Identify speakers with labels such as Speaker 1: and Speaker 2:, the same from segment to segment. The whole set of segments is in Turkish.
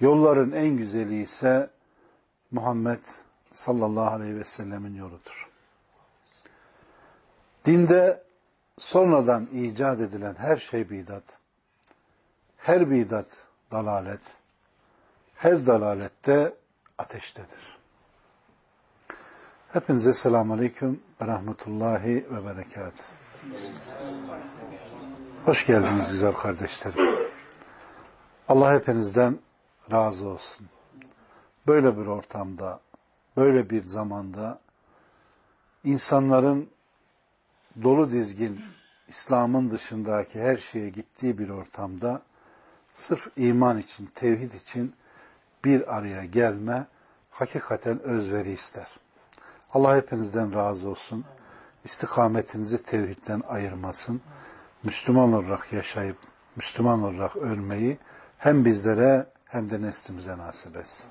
Speaker 1: Yolların en güzeli ise Muhammed sallallahu aleyhi ve sellemin yoludur. Dinde sonradan icat edilen her şey bidat. Her bidat dalalet. Her dalalette ateştedir. Hepinize selamun aleyküm ve rahmetullahi ve berekat. Hoş geldiniz güzel kardeşlerim. Allah hepinizden razı olsun. Böyle bir ortamda, böyle bir zamanda insanların dolu dizgin İslam'ın dışındaki her şeye gittiği bir ortamda sırf iman için, tevhid için bir araya gelme hakikaten özveri ister. Allah hepinizden razı olsun. İstikametinizi tevhidden ayırmasın. Müslüman olarak yaşayıp, Müslüman olarak ölmeyi hem bizlere hem de neslimize nasip etsin.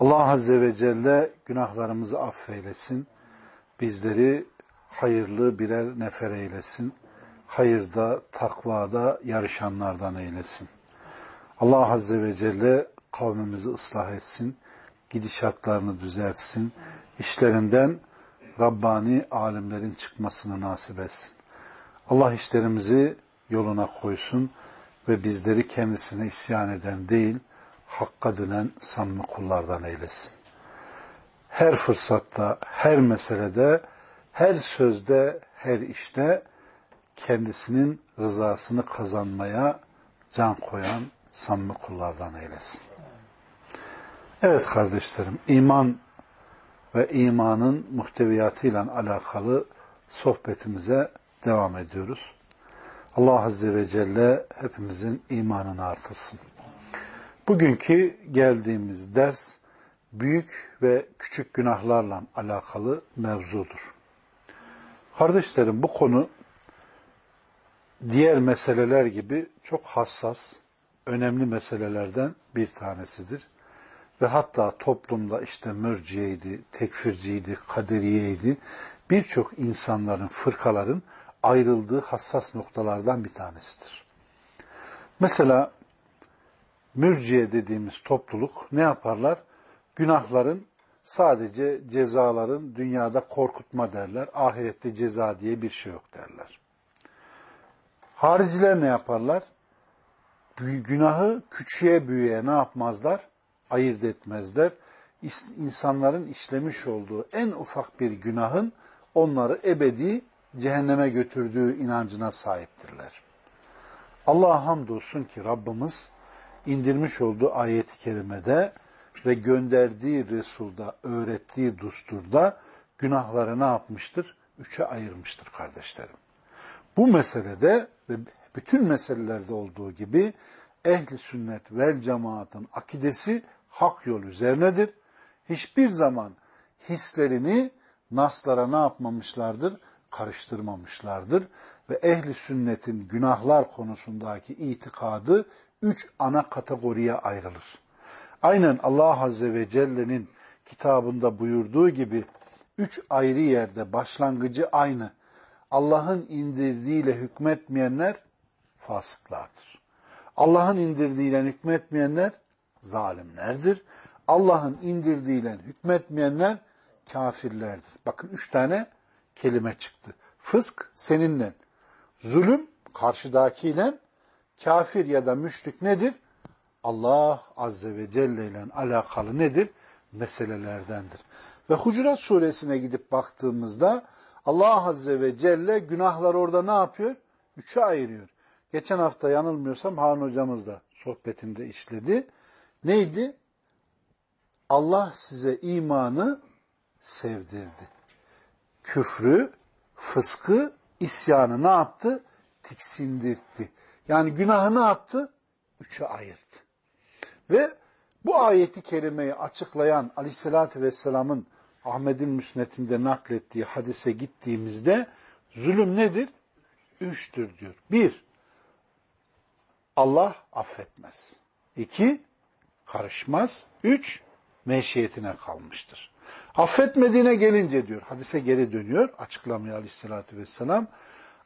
Speaker 1: Allah Azze ve Celle günahlarımızı affeylesin. Bizleri hayırlı birer nefer eylesin. Hayırda, takvada yarışanlardan eylesin. Allah Azze ve Celle kavmimizi ıslah etsin. Gidişatlarını düzeltsin. İşlerinden Rabbani alimlerin çıkmasını nasip etsin. Allah işlerimizi yoluna koysun ve bizleri kendisine isyan eden değil, hakka dönen samimi kullardan eylesin. Her fırsatta, her meselede, her sözde, her işte kendisinin rızasını kazanmaya can koyan samimi kullardan eylesin. Evet kardeşlerim, iman ve imanın muhteviyatıyla alakalı sohbetimize devam ediyoruz. Allah Azze ve Celle hepimizin imanını artırsın. Bugünkü geldiğimiz ders büyük ve küçük günahlarla alakalı mevzudur. Kardeşlerim bu konu diğer meseleler gibi çok hassas, önemli meselelerden bir tanesidir. Ve hatta toplumda işte mürciyeydi, tekfirciydi, kaderiyeydi birçok insanların, fırkaların ayrıldığı hassas noktalardan bir tanesidir. Mesela mürciye dediğimiz topluluk ne yaparlar? Günahların sadece cezaların dünyada korkutma derler. Ahirette ceza diye bir şey yok derler. Hariciler ne yaparlar? Günahı küçüğe büyüğe ne yapmazlar? Ayırt etmezler. İnsanların işlemiş olduğu en ufak bir günahın onları ebedi cehenneme götürdüğü inancına sahiptirler. Allah'a hamdolsun ki Rabbimiz indirmiş olduğu ayeti kerimede ve gönderdiği Resul'da, öğrettiği dusturda günahları ne yapmıştır? Üçe ayırmıştır kardeşlerim. Bu meselede ve bütün meselelerde olduğu gibi ehli sünnet vel cemaatın akidesi hak yol üzerinedir. Hiçbir zaman hislerini naslara ne yapmamışlardır? Karıştırmamışlardır ve ehli sünnetin günahlar konusundaki itikadı üç ana kategoriye ayrılır. Aynen Allah Azze ve Celle'nin kitabında buyurduğu gibi üç ayrı yerde başlangıcı aynı. Allah'ın indirdiğiyle hükmetmeyenler fasıklardır. Allah'ın indirdiğiyle hükmetmeyenler zalimlerdir. Allah'ın indirdiğiyle hükmetmeyenler kafirlerdir. Bakın üç tane kelime çıktı. Fısk seninle. Zulüm karşıdakiyle kafir ya da müşrik nedir? Allah Azze ve Celle ile alakalı nedir? Meselelerdendir. Ve Hucurat suresine gidip baktığımızda Allah Azze ve Celle günahlar orada ne yapıyor? Üçe ayırıyor. Geçen hafta yanılmıyorsam Harun hocamız da sohbetinde işledi. Neydi? Allah size imanı sevdirdi küfrü, fıskı, isyanı ne yaptı? Tiksindirtti. Yani günahı ne yaptı? Üçe ayırdı. Ve Bu ayeti kerimeyi açıklayan Aleyhisselatü Vesselam'ın Ahmet'in müsnetinde naklettiği hadise gittiğimizde zulüm nedir? Üçtür diyor. Bir, Allah affetmez. İki, karışmaz. Üç, meşiyetine kalmıştır. Affetmediğine gelince diyor, hadise geri dönüyor, açıklamıyor aleyhissalatü vesselam.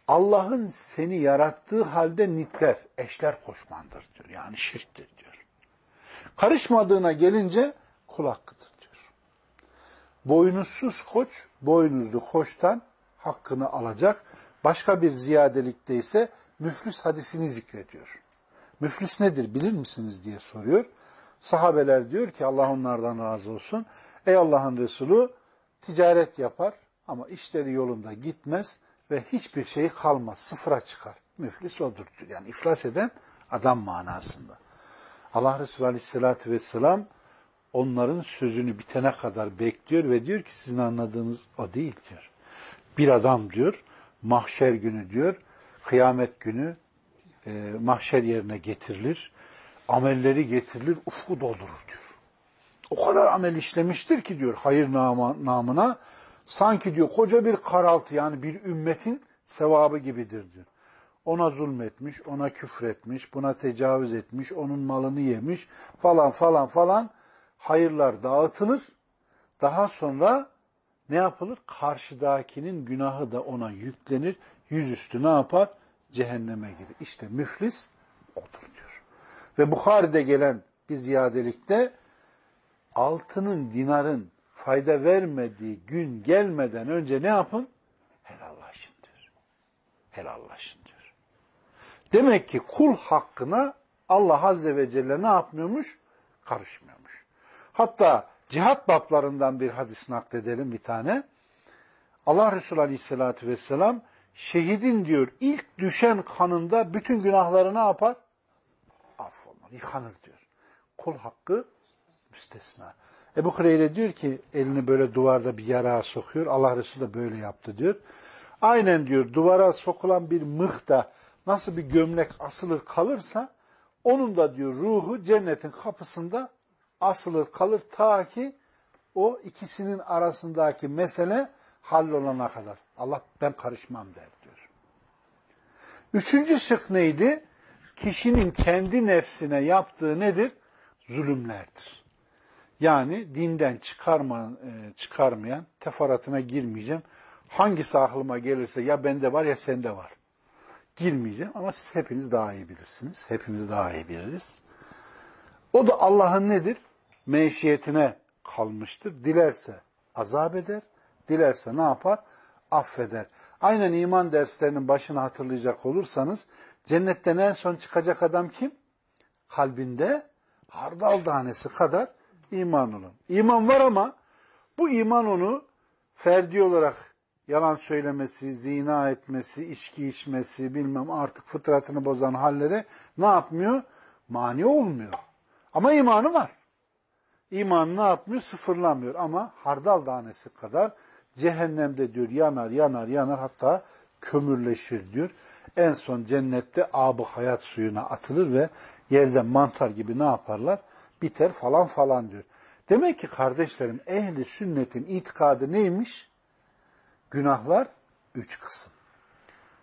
Speaker 1: Allah'ın seni yarattığı halde nitler, eşler koşmandır diyor. Yani şirktir diyor. Karışmadığına gelince kul hakkıdır diyor. Boynuzsuz koç, boynuzlu koçtan hakkını alacak. Başka bir ziyadelikte ise müflis hadisini zikrediyor. Müflis nedir bilir misiniz diye soruyor. Sahabeler diyor ki Allah onlardan razı olsun. Ey Allah'ın Resulü ticaret yapar ama işleri yolunda gitmez ve hiçbir şey kalmaz. Sıfıra çıkar. Müflis odur. Yani iflas eden adam manasında. Allah Resulü Aleyhisselatü Vesselam onların sözünü bitene kadar bekliyor ve diyor ki sizin anladığınız o değil diyor. Bir adam diyor mahşer günü diyor kıyamet günü e, mahşer yerine getirilir. Amelleri getirilir, ufku doldurur diyor. O kadar amel işlemiştir ki diyor hayır namına sanki diyor koca bir karaltı yani bir ümmetin sevabı gibidir diyor. Ona zulmetmiş, ona küfretmiş, buna tecavüz etmiş, onun malını yemiş falan falan falan hayırlar dağıtılır. Daha sonra ne yapılır? Karşıdakinin günahı da ona yüklenir. Yüzüstü ne yapar? Cehenneme girer. İşte müflis odur diyor. Ve Bukhari'de gelen bir ziyadelikte altının, dinarın fayda vermediği gün gelmeden önce ne yapın? Helallaşın diyor. Helallaşın diyor. Demek ki kul hakkına Allah Azze ve Celle ne yapmıyormuş? Karışmıyormuş. Hatta cihat bablarından bir hadis nakledelim bir tane. Allah Resulü Aleyhisselatü Vesselam şehidin diyor ilk düşen kanında bütün günahları ne yapar? Affolunur, yıkanır diyor. Kul hakkı müstesna. Ebu Hureyre diyor ki elini böyle duvarda bir yara sokuyor. Allah Resulü de böyle yaptı diyor. Aynen diyor duvara sokulan bir mıhta nasıl bir gömlek asılır kalırsa onun da diyor ruhu cennetin kapısında asılır kalır ta ki o ikisinin arasındaki mesele hallolana kadar. Allah ben karışmam der diyor. Üçüncü şık neydi? Kişinin kendi nefsine yaptığı nedir? Zulümlerdir. Yani dinden çıkarma, e, çıkarmayan, teferatına girmeyeceğim. Hangisi aklıma gelirse ya bende var ya sende var. Girmeyeceğim ama siz hepiniz daha iyi bilirsiniz. Hepimiz daha iyi biliriz. O da Allah'ın nedir? Meşiyetine kalmıştır. Dilerse azap eder, dilerse ne yapar? Affeder. Aynen iman derslerinin başını hatırlayacak olursanız, cennetten en son çıkacak adam kim? Kalbinde hardal tanesi kadar iman olan. İman var ama bu iman onu ferdi olarak yalan söylemesi, zina etmesi, içki içmesi, bilmem artık fıtratını bozan hallere ne yapmıyor? Mani olmuyor. Ama imanı var. İman ne yapmıyor? Sıfırlamıyor ama hardal tanesi kadar cehennemde diyor yanar, yanar, yanar hatta kömürleşir diyor. En son cennette abı hayat suyuna atılır ve yerden mantar gibi ne yaparlar? Biter falan falan diyor. Demek ki kardeşlerim ehli sünnetin itikadı neymiş? Günahlar üç kısım.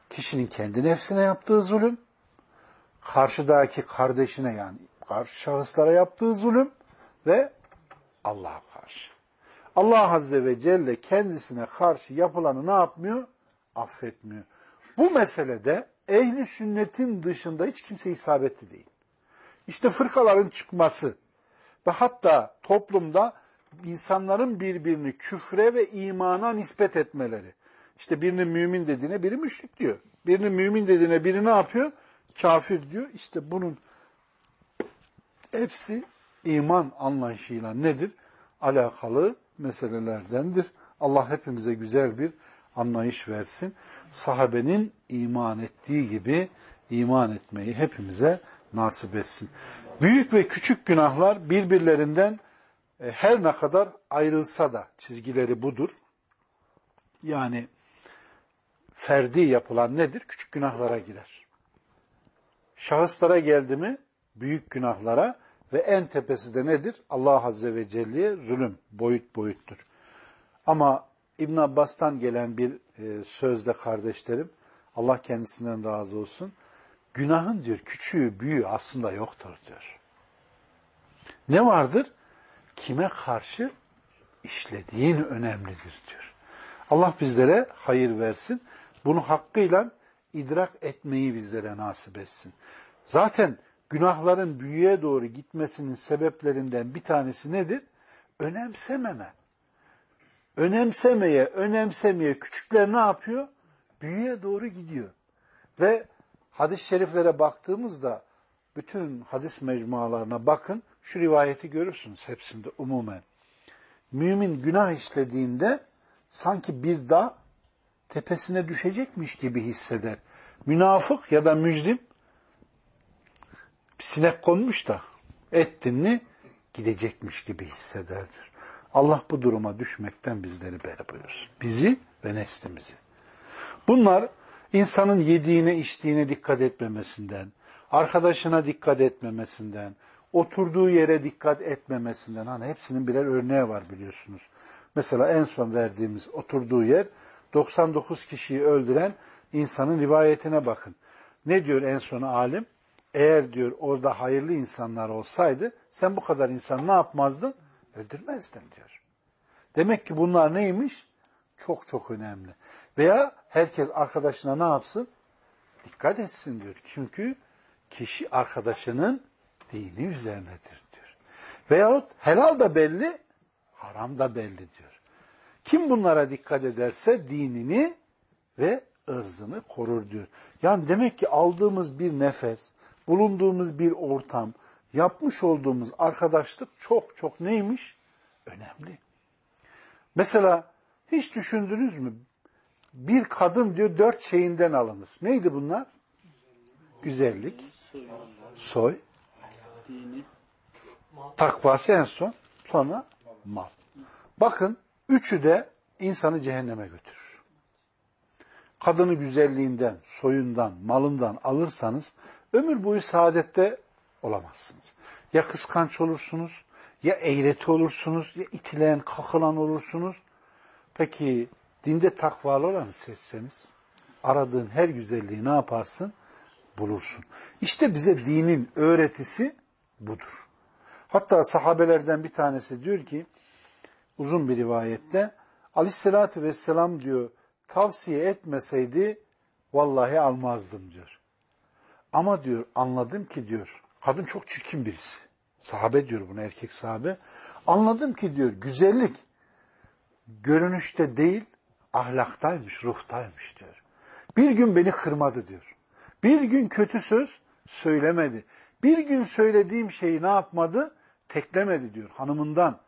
Speaker 1: Kişinin kendi nefsine yaptığı zulüm, karşıdaki kardeşine yani karşı şahıslara yaptığı zulüm ve Allah'a karşı. Allah Azze ve Celle kendisine karşı yapılanı ne yapmıyor? Affetmiyor. Bu meselede ehli sünnetin dışında hiç kimse isabetli değil. İşte fırkaların çıkması ve hatta toplumda insanların birbirini küfre ve imana nispet etmeleri. İşte birinin mümin dediğine biri müşrik diyor. Birinin mümin dediğine biri ne yapıyor? Kafir diyor. İşte bunun hepsi iman anlayışıyla nedir? Alakalı meselelerdendir. Allah hepimize güzel bir anlayış versin. Sahabenin iman ettiği gibi iman etmeyi hepimize nasip etsin. Büyük ve küçük günahlar birbirlerinden e, her ne kadar ayrılsa da çizgileri budur. Yani ferdi yapılan nedir? Küçük günahlara girer. Şahıslara geldi mi büyük günahlara, Ve en tepesi de nedir? Allah Azze ve Celle'ye zulüm, boyut boyuttur. Ama İbn Abbas'tan gelen bir e, sözde kardeşlerim, Allah kendisinden razı olsun, günahın diyor küçüğü büyüğü aslında yoktur diyor. Ne vardır? Kime karşı işlediğin önemlidir diyor. Allah bizlere hayır versin. Bunu hakkıyla idrak etmeyi bizlere nasip etsin. Zaten günahların büyüye doğru gitmesinin sebeplerinden bir tanesi nedir? Önemsememe. Önemsemeye, önemsemeye küçükler ne yapıyor? Büyüye doğru gidiyor. Ve hadis-i şeriflere baktığımızda bütün hadis mecmualarına bakın, şu rivayeti görürsünüz hepsinde umumen. Mümin günah işlediğinde sanki bir dağ tepesine düşecekmiş gibi hisseder. Münafık ya da mücrim sinek konmuş da ettin mi gidecekmiş gibi hissederdir. Allah bu duruma düşmekten bizleri beri buyursun. Bizi ve neslimizi. Bunlar insanın yediğine içtiğine dikkat etmemesinden, arkadaşına dikkat etmemesinden, oturduğu yere dikkat etmemesinden, hani hepsinin birer örneği var biliyorsunuz. Mesela en son verdiğimiz oturduğu yer 99 kişiyi öldüren insanın rivayetine bakın. Ne diyor en son alim? Eğer diyor orada hayırlı insanlar olsaydı sen bu kadar insan ne yapmazdın? Öldürmezdin diyor. Demek ki bunlar neymiş? Çok çok önemli. Veya herkes arkadaşına ne yapsın? Dikkat etsin diyor. Çünkü kişi arkadaşının dini üzerinedir diyor. Veyahut helal da belli, haram da belli diyor. Kim bunlara dikkat ederse dinini ve ırzını korur diyor. Yani demek ki aldığımız bir nefes, bulunduğumuz bir ortam, yapmış olduğumuz arkadaşlık çok çok neymiş? Önemli. Mesela hiç düşündünüz mü? Bir kadın diyor dört şeyinden alınır. Neydi bunlar? Güzellik, soy, takvası en son, sonra mal. Bakın üçü de insanı cehenneme götürür. Kadını güzelliğinden, soyundan, malından alırsanız ömür boyu saadette olamazsınız. Ya kıskanç olursunuz, ya eğreti olursunuz, ya itilen, kakılan olursunuz. Peki dinde takvalı olanı seçseniz, aradığın her güzelliği ne yaparsın? Bulursun. İşte bize dinin öğretisi budur. Hatta sahabelerden bir tanesi diyor ki, uzun bir rivayette, Aleyhisselatü Vesselam diyor, tavsiye etmeseydi vallahi almazdım diyor. Ama diyor anladım ki diyor kadın çok çirkin birisi. Sahabe diyor bunu erkek sahabe. Anladım ki diyor güzellik görünüşte değil ahlaktaymış, ruhtaymış diyor. Bir gün beni kırmadı diyor. Bir gün kötü söz söylemedi. Bir gün söylediğim şeyi ne yapmadı? Teklemedi diyor hanımından.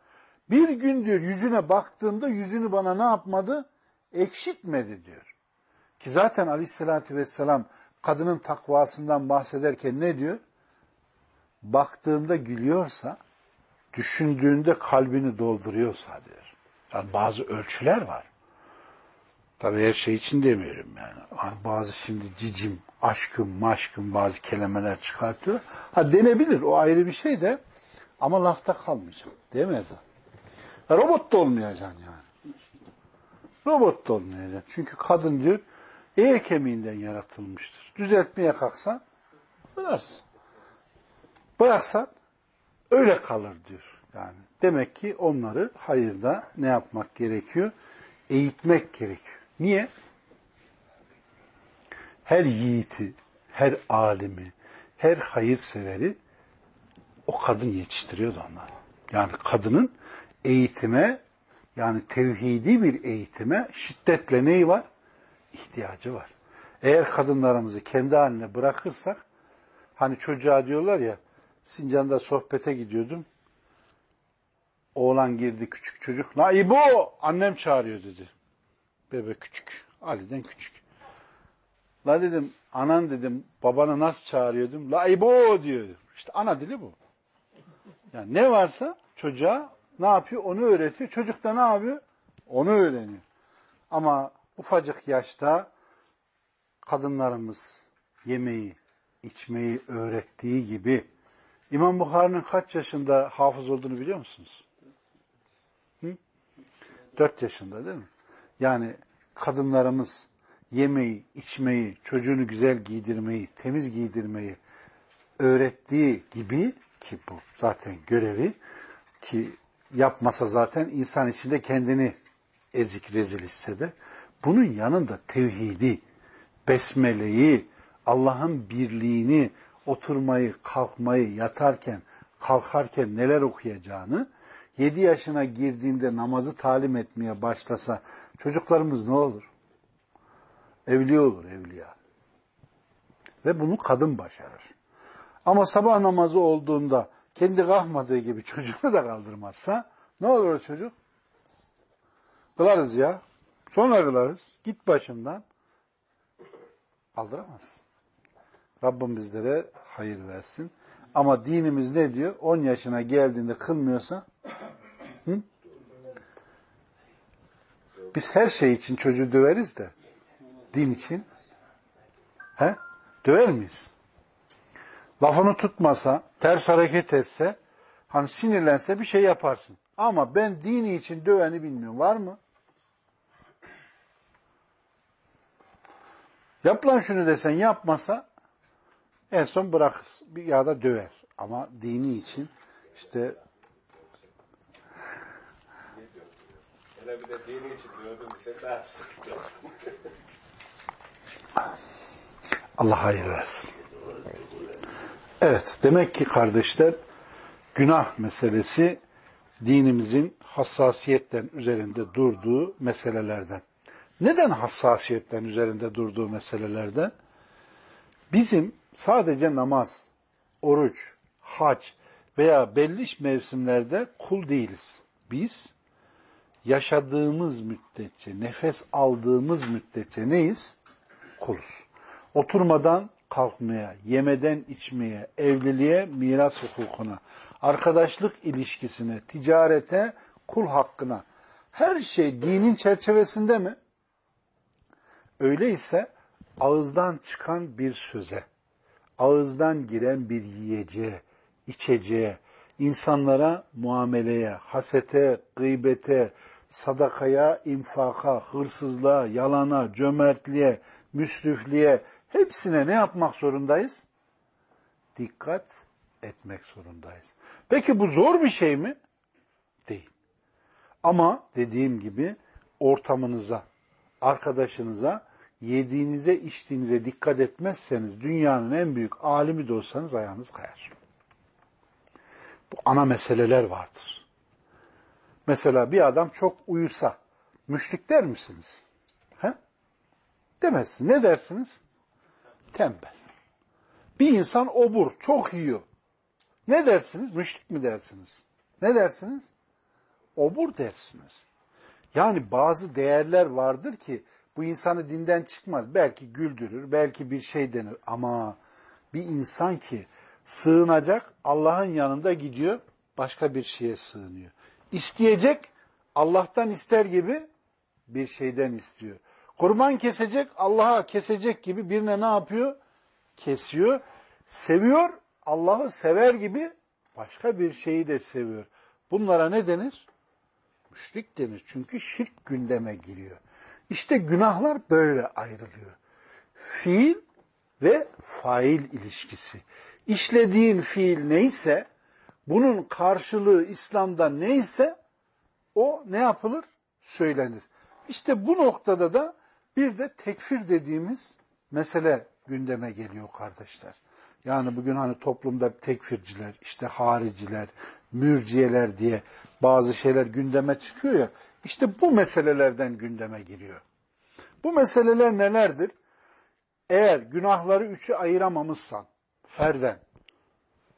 Speaker 1: Bir gün diyor yüzüne baktığımda yüzünü bana ne yapmadı? Ekşitmedi diyor. Ki zaten aleyhissalatü vesselam kadının takvasından bahsederken ne diyor? Baktığında gülüyorsa, düşündüğünde kalbini dolduruyorsa diyor. Yani bazı ölçüler var. Tabii her şey için demiyorum yani. bazı şimdi cicim, aşkım, maşkım bazı kelimeler çıkartıyor. Ha denebilir o ayrı bir şey de ama lafta kalmayacak. Değil mi Erdal? Robot da olmayacaksın yani. Robot da olmayacaksın. Çünkü kadın diyor eğer kemiğinden yaratılmıştır. Düzeltmeye kalksan bırarsın. Bıraksan öyle kalır diyor. Yani demek ki onları hayırda ne yapmak gerekiyor? Eğitmek gerekiyor. Niye? Her yiğiti, her alimi, her hayırseveri o kadın yetiştiriyordu onlar. Yani kadının eğitime yani tevhidi bir eğitime şiddetle neyi var? İhtiyacı var. Eğer kadınlarımızı kendi haline bırakırsak hani çocuğa diyorlar ya Sincan'da sohbete gidiyordum. Oğlan girdi küçük çocuk. La İbo annem çağırıyor dedi. Bebe küçük. Ali'den küçük. La dedim anan dedim babanı nasıl çağırıyordum? La İbo diyor. İşte ana dili bu. Yani ne varsa çocuğa ne yapıyor? Onu öğretiyor. Çocuk da ne yapıyor? Onu öğreniyor. Ama ufacık yaşta kadınlarımız yemeği, içmeyi öğrettiği gibi İmam Bukhari'nin kaç yaşında hafız olduğunu biliyor musunuz? Hı? 4 yaşında değil mi? Yani kadınlarımız yemeği, içmeyi, çocuğunu güzel giydirmeyi, temiz giydirmeyi öğrettiği gibi ki bu zaten görevi ki yapmasa zaten insan içinde kendini ezik rezil hisseder. Bunun yanında tevhidi, besmeleyi, Allah'ın birliğini, oturmayı, kalkmayı, yatarken, kalkarken neler okuyacağını, 7 yaşına girdiğinde namazı talim etmeye başlasa çocuklarımız ne olur? Evliya olur, evliya. Ve bunu kadın başarır. Ama sabah namazı olduğunda kendi kalkmadığı gibi çocuğunu da kaldırmazsa ne olur o çocuk? Kılarız ya. Sonra kılarız. Git başımdan. Kaldıramaz. Rabbim bizlere hayır versin. Ama dinimiz ne diyor? 10 yaşına geldiğinde kılmıyorsa hı? biz her şey için çocuğu döveriz de din için he? döver miyiz? Lafını tutmasa, ters hareket etse, hani sinirlense bir şey yaparsın. Ama ben dini için döveni bilmiyorum. Var mı? Yap lan şunu desen yapmasa en son bırakır ya da döver. Ama dini için işte
Speaker 2: Hele bir de dini için sen daha sıkıntı.
Speaker 1: Allah hayır versin. Evet, demek ki kardeşler günah meselesi dinimizin hassasiyetten üzerinde durduğu meselelerden. Neden hassasiyetten üzerinde durduğu meselelerden? Bizim sadece namaz, oruç, hac veya belli mevsimlerde kul değiliz. Biz yaşadığımız müddetçe, nefes aldığımız müddetçe neyiz? Kuluz. Oturmadan kalkmaya, yemeden içmeye, evliliğe, miras hukukuna, arkadaşlık ilişkisine, ticarete, kul hakkına, her şey dinin çerçevesinde mi? Öyleyse ağızdan çıkan bir söze, ağızdan giren bir yiyeceğe, içeceğe, insanlara muameleye, hasete, gıybete, sadakaya, infaka, hırsızlığa, yalana, cömertliğe, müsrifliğe hepsine ne yapmak zorundayız? Dikkat etmek zorundayız. Peki bu zor bir şey mi? Değil. Ama dediğim gibi ortamınıza, arkadaşınıza, yediğinize, içtiğinize dikkat etmezseniz dünyanın en büyük alimi de olsanız ayağınız kayar. Bu ana meseleler vardır. Mesela bir adam çok uyusa, müşrik der misiniz? He? Demezsiniz. Ne dersiniz? Tembel. Bir insan obur, çok yiyor. Ne dersiniz? Müşrik mi dersiniz? Ne dersiniz? Obur dersiniz. Yani bazı değerler vardır ki bu insanı dinden çıkmaz. Belki güldürür, belki bir şey denir. Ama bir insan ki sığınacak Allah'ın yanında gidiyor, başka bir şeye sığınıyor. İsteyecek, Allah'tan ister gibi bir şeyden istiyor. Kurban kesecek, Allah'a kesecek gibi birine ne yapıyor? Kesiyor. Seviyor, Allah'ı sever gibi başka bir şeyi de seviyor. Bunlara ne denir? Müşrik denir. Çünkü şirk gündeme giriyor. İşte günahlar böyle ayrılıyor. Fiil ve fail ilişkisi. İşlediğin fiil neyse, bunun karşılığı İslam'da neyse, o ne yapılır? Söylenir. İşte bu noktada da bir de tekfir dediğimiz mesele gündeme geliyor kardeşler. Yani bugün hani toplumda tekfirciler, işte hariciler, mürciyeler diye bazı şeyler gündeme çıkıyor ya. İşte bu meselelerden gündeme giriyor. Bu meseleler nelerdir? Eğer günahları üçü ayıramamışsan, ferden,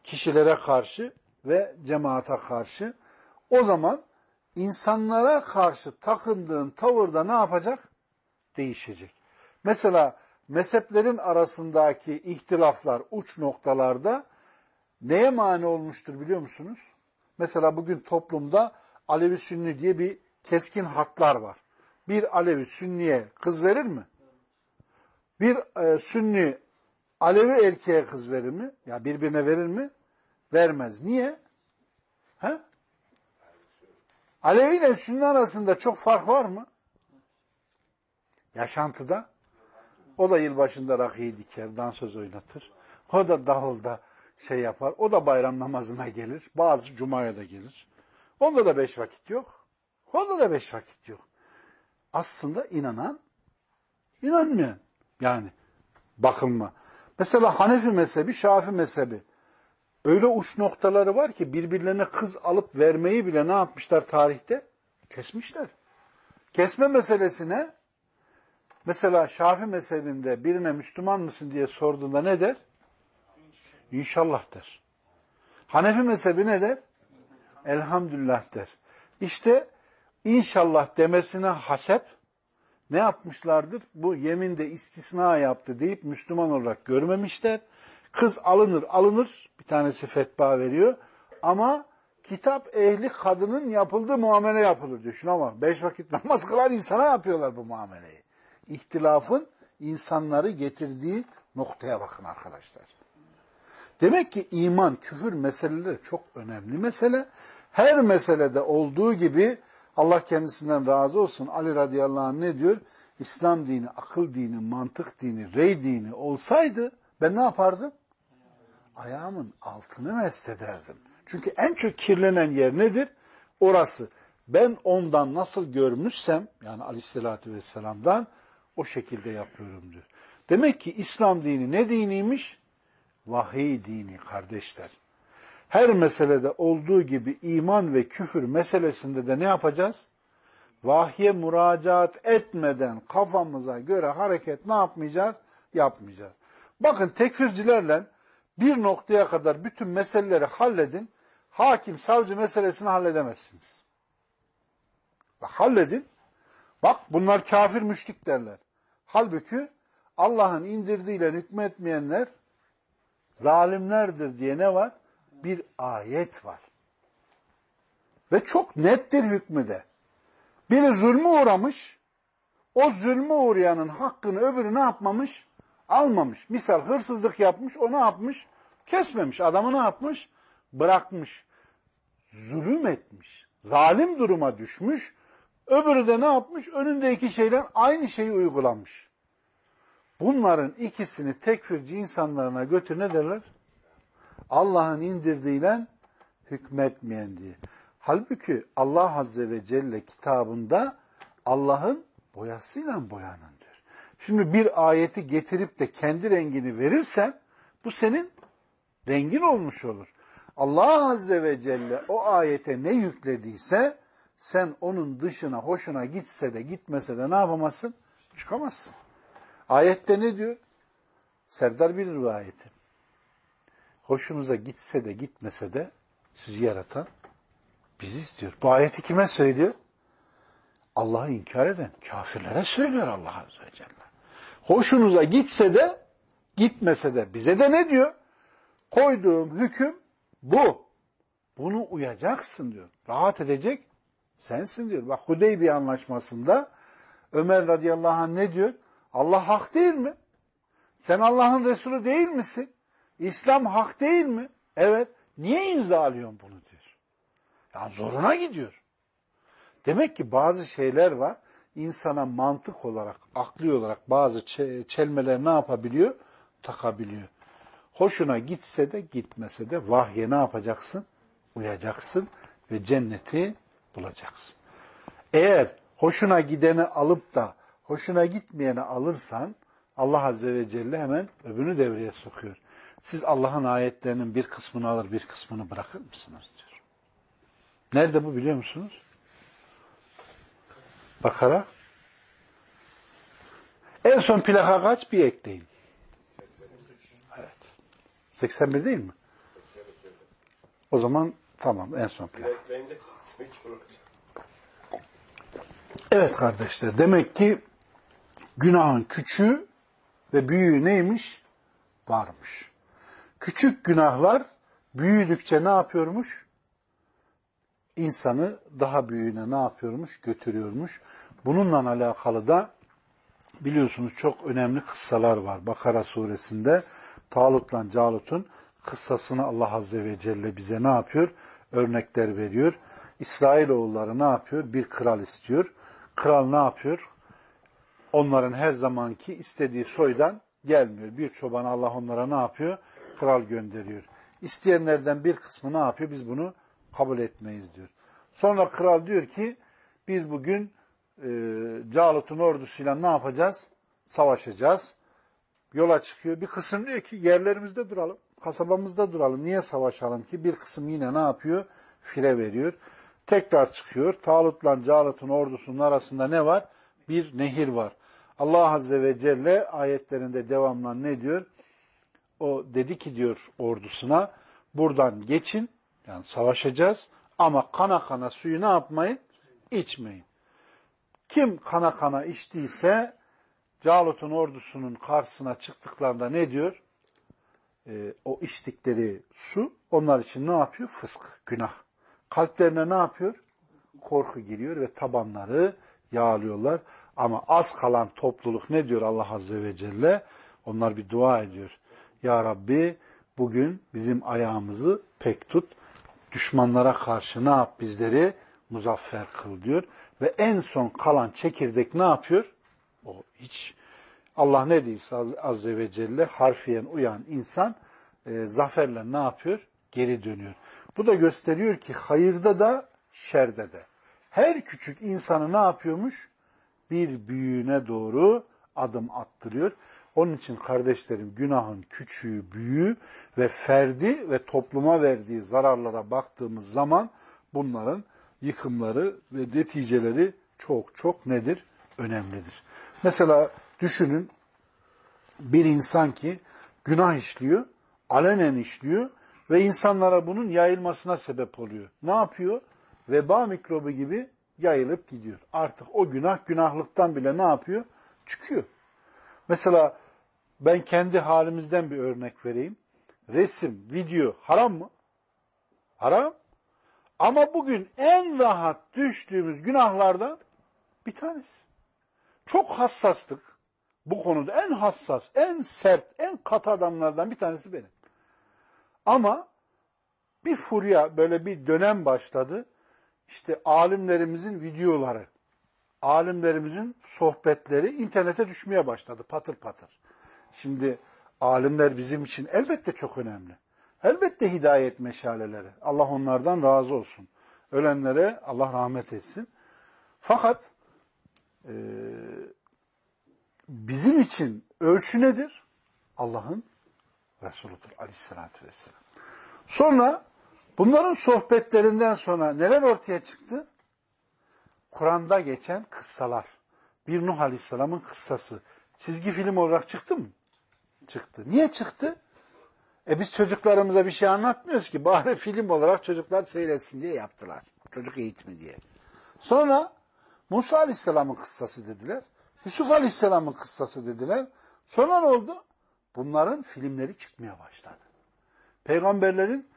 Speaker 1: kişilere karşı ve cemaate karşı, o zaman insanlara karşı takındığın tavırda ne yapacak? Değişecek. Mesela mezheplerin arasındaki ihtilaflar uç noktalarda neye mani olmuştur biliyor musunuz? Mesela bugün toplumda Alevi Sünni diye bir keskin hatlar var. Bir Alevi Sünniye kız verir mi? Bir e, Sünni Alevi erkeğe kız verir mi? Ya birbirine verir mi? Vermez. Niye? He? Alevi ile Sünni arasında çok fark var mı? Yaşantıda. O da yılbaşında rakıyı diker, dansöz oynatır. O da davulda şey yapar. O da bayram namazına gelir. Bazı cumaya da gelir. Onda da beş vakit yok. Onda da beş vakit yok. Aslında inanan, inanmayan. Yani bakılma. Mesela Hanefi mezhebi, Şafi mezhebi. Öyle uç noktaları var ki birbirlerine kız alıp vermeyi bile ne yapmışlar tarihte? Kesmişler. Kesme meselesine mesela Şafi mezhebinde birine Müslüman mısın diye sorduğunda ne der? İnşallah der. Hanefi mezhebi ne der? Elhamdülillah der. İşte inşallah demesine hasep ne yapmışlardır? Bu yeminde istisna yaptı deyip Müslüman olarak görmemişler. Kız alınır alınır bir tanesi fetva veriyor ama kitap ehli kadının yapıldığı muamele yapılır diyor. Şuna bak beş vakit namaz kılan insana yapıyorlar bu muameleyi. İhtilafın insanları getirdiği noktaya bakın arkadaşlar. Demek ki iman, küfür meseleleri çok önemli mesele. Her meselede olduğu gibi Allah kendisinden razı olsun. Ali radıyallahu anh ne diyor? İslam dini, akıl dini, mantık dini, rey dini olsaydı ben ne yapardım? Ayağımın altını mest ederdim. Çünkü en çok kirlenen yer nedir? Orası. Ben ondan nasıl görmüşsem, yani aleyhissalatü vesselam'dan o şekilde yapıyorum diyor. Demek ki İslam dini ne diniymiş? Vahiy dini kardeşler. Her meselede olduğu gibi iman ve küfür meselesinde de ne yapacağız? Vahye müracaat etmeden kafamıza göre hareket ne yapmayacağız? Yapmayacağız. Bakın tekfircilerle bir noktaya kadar bütün meseleleri halledin. Hakim, savcı meselesini halledemezsiniz. Bak halledin. Bak bunlar kafir müşrik derler. Halbuki Allah'ın indirdiğiyle hükmetmeyenler zalimlerdir diye ne var? Bir ayet var. Ve çok nettir hükmü de. Biri zulmü uğramış, o zulmü uğrayanın hakkını öbürü ne yapmamış? Almamış. Misal hırsızlık yapmış, o ne yapmış? Kesmemiş. Adamı ne yapmış? Bırakmış. Zulüm etmiş. Zalim duruma düşmüş. Öbürü de ne yapmış? Önündeki şeyden aynı şeyi uygulamış. Bunların ikisini tekfirci insanlarına götür ne derler? Allah'ın indirdiğiyle hükmetmeyen diye. Halbuki Allah Azze ve Celle kitabında Allah'ın boyasıyla boyanındır. Şimdi bir ayeti getirip de kendi rengini verirsen bu senin rengin olmuş olur. Allah Azze ve Celle o ayete ne yüklediyse sen onun dışına hoşuna gitse de gitmese de ne yapamazsın? Çıkamazsın. Ayette ne diyor? Serdar bilir bu ayeti. Hoşunuza gitse de gitmese de sizi yaratan biziz diyor. Bu ayeti kime söylüyor? Allah'ı inkar eden kafirlere söylüyor Allah Azze. Hoşunuza gitse de gitmese de bize de ne diyor? Koyduğum hüküm bu. Bunu uyacaksın diyor. Rahat edecek sensin diyor. Bak Hudeybiye anlaşmasında Ömer radıyallahu anh ne diyor? Allah hak değil mi? Sen Allah'ın Resulü değil misin? İslam hak değil mi? Evet. Niye imzalıyorsun bunu diyor. Yani zoruna gidiyor. Demek ki bazı şeyler var. İnsana mantık olarak, akli olarak bazı çelmeler ne yapabiliyor? Takabiliyor. Hoşuna gitse de gitmese de vahye ne yapacaksın? Uyacaksın ve cenneti bulacaksın. Eğer hoşuna gideni alıp da hoşuna gitmeyeni alırsan Allah Azze ve Celle hemen öbürünü devreye sokuyor. Siz Allah'ın ayetlerinin bir kısmını alır bir kısmını bırakır mısınız diyor. Nerede bu biliyor musunuz? Bakara. En son plaka kaç bir ekleyin. Evet. 81 değil mi? O zaman tamam en son plaka. Evet kardeşler demek ki günahın küçüğü ve büyüğü neymiş? Varmış. Küçük günahlar büyüdükçe ne yapıyormuş? İnsanı daha büyüğüne ne yapıyormuş? Götürüyormuş. Bununla alakalı da biliyorsunuz çok önemli kıssalar var. Bakara suresinde Talut'la Calut'un kıssasını Allah Azze ve Celle bize ne yapıyor? Örnekler veriyor. İsrailoğulları ne yapıyor? Bir kral istiyor. Kral ne yapıyor? Onların her zamanki istediği soydan gelmiyor. Bir çoban Allah onlara ne yapıyor? Kral gönderiyor. İsteyenlerden bir kısmı ne yapıyor? Biz bunu kabul etmeyiz diyor. Sonra kral diyor ki biz bugün e, Calut'un ordusuyla ne yapacağız? Savaşacağız. Yola çıkıyor. Bir kısım diyor ki yerlerimizde duralım. Kasabamızda duralım. Niye savaşalım ki? Bir kısım yine ne yapıyor? Fire veriyor. Tekrar çıkıyor. Talut'la Calut'un ordusunun arasında ne var? Bir nehir var. Allah Azze ve Celle ayetlerinde devamla ne diyor? O dedi ki diyor ordusuna buradan geçin yani savaşacağız ama kana kana suyu ne yapmayın? İçmeyin. Kim kana kana içtiyse Calut'un ordusunun karşısına çıktıklarında ne diyor? Ee, o içtikleri su onlar için ne yapıyor? Fısk, günah. Kalplerine ne yapıyor? Korku giriyor ve tabanları yağlıyorlar. Ama az kalan topluluk ne diyor Allah Azze ve Celle? Onlar bir dua ediyor. Ya Rabbi bugün bizim ayağımızı pek tut. Düşmanlara karşı ne yap bizleri? Muzaffer kıl diyor. Ve en son kalan çekirdek ne yapıyor? O hiç Allah ne değilse Azze ve Celle harfiyen uyan insan e, zaferle ne yapıyor? Geri dönüyor. Bu da gösteriyor ki hayırda da şerde de. Her küçük insanı ne yapıyormuş? Bir büyüğüne doğru adım attırıyor. Onun için kardeşlerim günahın küçüğü, büyüğü ve ferdi ve topluma verdiği zararlara baktığımız zaman bunların yıkımları ve neticeleri çok çok nedir? Önemlidir. Mesela düşünün bir insan ki günah işliyor, alenen işliyor ve insanlara bunun yayılmasına sebep oluyor. Ne yapıyor? Veba mikrobu gibi yayılıp gidiyor. Artık o günah günahlıktan bile ne yapıyor? Çıkıyor. Mesela ben kendi halimizden bir örnek vereyim. Resim, video haram mı? Haram. Ama bugün en rahat düştüğümüz günahlardan bir tanesi. Çok hassastık. Bu konuda en hassas, en sert, en katı adamlardan bir tanesi benim. Ama bir furya, böyle bir dönem başladı. İşte alimlerimizin videoları, alimlerimizin sohbetleri internete düşmeye başladı patır patır. Şimdi alimler bizim için elbette çok önemli. Elbette hidayet meşaleleri. Allah onlardan razı olsun. Ölenlere Allah rahmet etsin. Fakat e, bizim için ölçü nedir? Allah'ın Resuludur aleyhissalatü vesselam. Sonra bunların sohbetlerinden sonra neler ortaya çıktı? Kur'an'da geçen kıssalar. Bir Nuh Aleyhisselam'ın kıssası. Çizgi film olarak çıktı mı? Çıktı. Niye çıktı? E biz çocuklarımıza bir şey anlatmıyoruz ki. Bari film olarak çocuklar seyretsin diye yaptılar. Çocuk eğitimi diye. Sonra Musa Aleyhisselam'ın kıssası dediler. Yusuf Aleyhisselam'ın kıssası dediler. Sonra ne oldu? Bunların filmleri çıkmaya başladı. Peygamberlerin